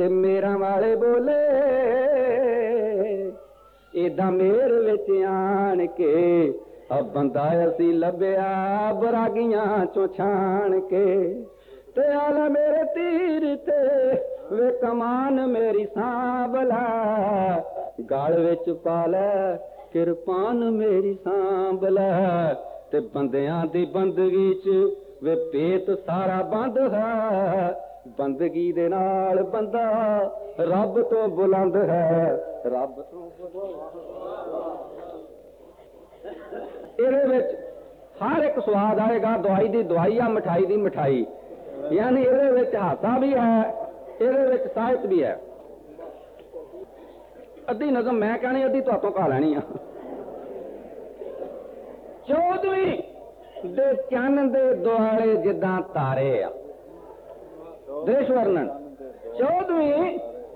ਤੇ ਮੇਰਾ ਵਾਲੇ ਬੋਲੇ। ਏਦਾਂ ਮੇਰ ਵਿੱਚ ਆਣ ਕੇ ਆ ਬੰਦਾ ਅਸੀਂ ਲੱਭਿਆ ਬਰਾਗੀਆਂ ਚੋਂ ਛਾਣ ਕੇ। ਤੇ ਆਲਾ ਮੇਰੇ ਤੀਰ ਤੇ ਵੇ ਕਮਾਨ ਮੇਰੀ ਸਾਂਭਲਾ ਗਾਲ ਵਿੱਚ ਪਾ ਲੈ, ਕਿਰਪਾਨ ਮੇਰੀ ਸਾਂਭਲਾ ਤੇ ਬੰਦਿਆਂ ਦੀ ਬੰਦਗੀ ਚ ਵੇ ਪੇਤ ਸਾਰਾ ਬੰਦ ਹੈ। ਬੰਦਗੀ ਦੇ ਨਾਲ ਬੰਦਾ ਰੱਬ ਤੋਂ ਬੁਲੰਦ ਹੈ। ਰੱਬ ਤੋਂ ਇਹਦੇ ਵਿੱਚ ਹਰ ਇੱਕ ਸਵਾਦ ਆਏਗਾ, ਦਵਾਈ ਦੀ ਦਵਾਈ ਆ, ਮਠਾਈ ਦੀ ਮਠਾਈ। ਯਾਨੀ ਇਹਦੇ ਵਿੱਚ ਹਾਸਾ ਵੀ ਹੈ, ਇਹਦੇ ਵਿੱਚ ਸਾਹਿਤ ਵੀ ਹੈ। ਅੱਧੀ ਨਜ਼ਮ ਮੈਂ ਕਹਣੀ, ਅੱਧੀ ਤੁਹਾਤੋਂ ਕਾ ਲੈਣੀ ਆ। ਚੌਦਵੀਂ, ਦੇ ਚੰਨ ਦੇ ਦੁਆਲੇ ਜਿੱਦਾਂ ਤਾਰੇ ਆ। ਦੇਸ਼ ਵਰਣਨ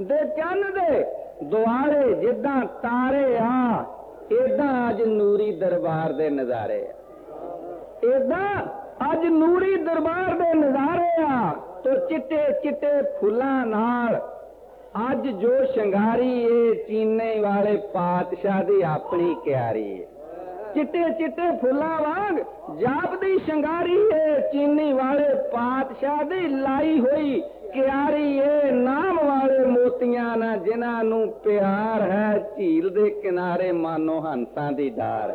ਦੇ ਚੰਨ ਦੇ ਦੁਆਰੇ ਜਿੱਦਾਂ ਤਾਰੇ ਆ, ਏਦਾਂ ਅੱਜ ਨੂਰੀ ਦਰਬਾਰ ਦੇ ਨਜ਼ਾਰੇ ਆ। ਏਦਾਂ ਅੱਜ ਨੂਰੀ ਦਰਬਾਰ ਦੇ ਨਜ਼ਾਰੇ ਆ ਤੋ ਚਿੱਟੇ ਚਿੱਟੇ ਫੁੱਲਾਂ ਨਾਲ ਅੱਜ ਜੋ ਸ਼ਿੰਗਾਰੀ ਏ, ਚੀਨੇ ਵਾਲੇ ਪਾਤਸ਼ਾਹ ਦੀ ਆਪਣੀ ਕਿਆਰੀ ਏ। ਚਿੱਟੇ ਚਿੱਟੇ ਫੁੱਲਾਂ ਵਾਂਗ ਜਾਪਦੀ ਸ਼ਿੰਗਾਰੀ ਏ। ਚੀਨੀ ਵਾਲੇ ਪਾਤਸ਼ਾਹ ਦੀ ਲਾਈ ਹੋਈ ਕਿਆਰੀ ਏ। ਨਾਮ ਵਾਲੇ ਮੋਤੀਆਂ ਨਾ, ਜਿਨ੍ਹਾਂ ਨੂੰ ਪਿਆਰ ਹੈ, ਝੀਲ ਦੇ ਕਿਨਾਰੇ ਮਾਨੋ ਹੰਸਾਂ ਦੀ ਡਾਰ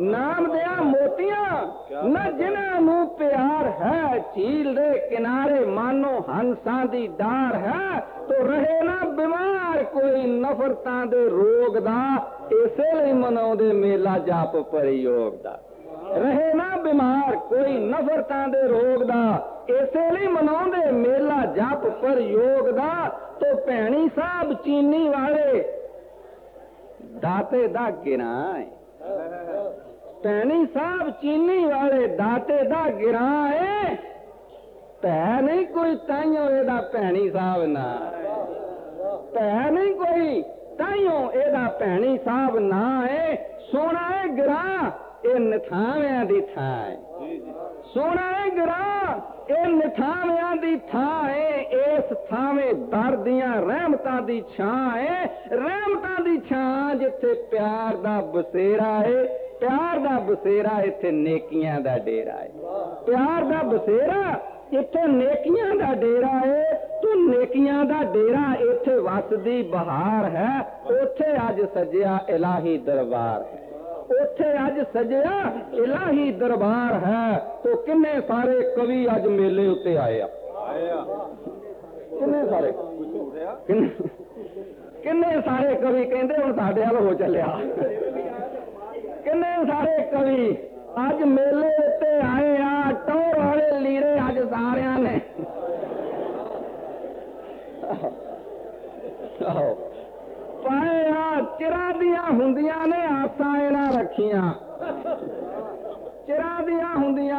ਨਾਮ ਦਿਆ ਮੋਤੀਆਂ, ਨਾ ਜਿਨ੍ਹਾਂ ਨੂੰ ਪਿਆਰ ਹੈ, ਝੀਲ ਦੇ ਕਿਨਾਰੇ ਮਾਨੋ ਹੰਸਾਂ ਦੀ ਡਾਰ ਹੈ। ਤੋ ਰਹੇ ਨਾ ਬਿਮਾਰ, ਕੋਈ ਨਫ਼ਰਤਾਂ ਦੇ ਰੋਗ ਦਾ, ਇਸੇ ਲਈ ਮਨਾਉਂਦੇ ਮੇਲਾ ਜਾਪ ਪਰਿਯੋਗ ਦਾ। ਰਹੇ ਨਾ ਬਿਮਾਰ, ਕੋਈ ਨਫ਼ਰਤਾਂ ਦੇ ਰੋਗ ਦਾ। ਇਸੇ ਲਈ ਮਨਾਉਂਦੇ ਮੇਲਾ ਜਪ ਪਰਿਯੋਗ ਦਾ, ਤੋ ਭੈਣੀ ਸਾਹਿਬ ਚੀਨੀ ਵਾਲੇ। ਦਾਤੇ ਦਾ ਗਿਰਾਏ ਭੈਣੀ ਸਾਹਿਬ ਚੀਨੀ ਵਾਲੇ ਦਾਤੇ ਦਾ ਗਿਰਾਏ ਭੈ ਨਹੀਂ ਕੋਈ ਤਾਈਓ ਇਹਦਾ ਭੈਣੀ ਸਾਹਿਬ ਨਾ ਭੈ ਨਹੀਂ ਕੋਈ ਤਾਈਓ ਇਹਦਾ ਭੈਣੀ ਸਾਹਿਬ ਨਾ ਹੈ ਸੋਨਾ ਏ ਗਰਾ ਇਹ ਨਥਾਵਿਆਂ ਦੀ ਥਾਂ ਏ ਸੋਨਾ ਏ ਗਰਾ ਇਹ ਨਥਾਵਿਆਂ ਦੀ ਥਾਂ ਏ। ਇਸ ਥਾਵੇਂ ਦਰ ਦੀਆਂ ਰਹਿਮਤਾਂ ਦੀ ਛਾਂ ਏ। ਰਹਿਮਤਾਂ ਦੀ ਛਾਂ ਜਿੱਥੇ ਪਿਆਰ ਦਾ ਬਸੇਰਾ ਏ। ਪਿਆਰ ਦਾ ਬਸੇਰਾ ਇੱਥੇ ਨੇਕੀਆਂ ਦਾ ਡੇਰਾ ਏ। ਪਿਆਰ ਦਾ ਬਸੇਰਾ ਇੱਥੇ ਨੇਕੀਆਂ ਦਾ ਡੇਰਾ ਏ। ਤੂੰ ਨੇਕੀਆਂ ਦਾ ਡੇਰਾ ਇੱਥੇ ਵਸਦੀ ਬਹਾਰ ਹੈ। ਉੱਥੇ ਅੱਜ ਸਜਿਆ ਇਲਾਹੀ ਦਰਬਾਰ ਹੈ। ਉੱਥੇ ਅੱਜ ਸਜਿਆ ਇਲਾਹੀ ਦਰਬਾਰ ਹੈ ਤੋ ਕਿੰਨੇ ਸਾਰੇ ਕਵੀ ਅੱਜ ਮੇਲੇ ਉੱਤੇ ਆਏ ਆ ਕਿੰਨੇ ਸਾਰੇ ਕਿੰਨੇ- ਕਿੰਨੇ ਸਾਰੇ ਕਵੀ ਕਹਿੰਦੇ ਹੁਣ ਸਾਡੇ ਵੱਲ ਹੋ ਚੱਲਿਆ ਕਿੰਨੇ ਸਾਰੇ ਕਵੀ ਅੱਜ ਮੇਲੇ ਉੱਤੇ ਆਏ ਆ ਟੌਰ ਵਾਲੇ ਲੀੜੇ ਅੱਜ ਸਾਰਿਆਂ ਨੇ ਆਹੋ ਪਾਏ ਆ ਚਿਰਾਂ ਦੀਆਂ ਹੁੰਦੀਆਂ ਨੇ ਆਸਾਂ ਇਹਨਾਂ ਰੱਖੀਆਂ। ਚਿਰਾਂ ਦੀਆਂ ਹੁੰਦੀਆਂ